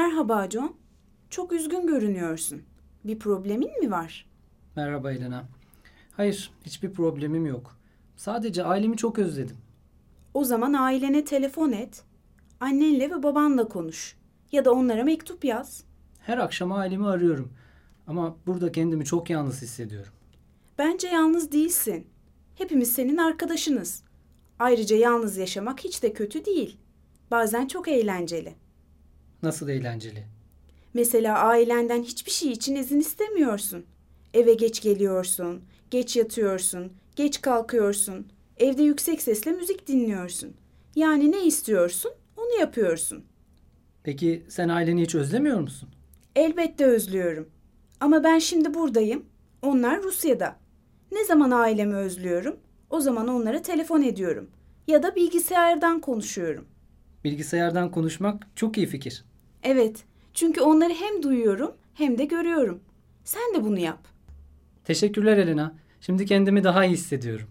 Merhaba John. Çok üzgün görünüyorsun. Bir problemin mi var? Merhaba Elena. Hayır, hiçbir problemim yok. Sadece ailemi çok özledim. O zaman ailene telefon et. Annenle ve babanla konuş. Ya da onlara mektup yaz. Her akşam ailemi arıyorum. Ama burada kendimi çok yalnız hissediyorum. Bence yalnız değilsin. Hepimiz senin arkadaşınız. Ayrıca yalnız yaşamak hiç de kötü değil. Bazen çok eğlenceli. Nasıl eğlenceli. Mesela ailenden hiçbir şey için izin istemiyorsun. Eve geç geliyorsun, geç yatıyorsun, geç kalkıyorsun. Evde yüksek sesle müzik dinliyorsun. Yani ne istiyorsun, onu yapıyorsun. Peki sen aileni hiç özlemiyor musun? Elbette özlüyorum. Ama ben şimdi buradayım. Onlar Rusya'da. Ne zaman ailemi özlüyorum, o zaman onlara telefon ediyorum. Ya da bilgisayardan konuşuyorum. Bilgisayardan konuşmak çok iyi fikir. Evet, çünkü onları hem duyuyorum hem de görüyorum. Sen de bunu yap. Teşekkürler Elena. Şimdi kendimi daha iyi hissediyorum.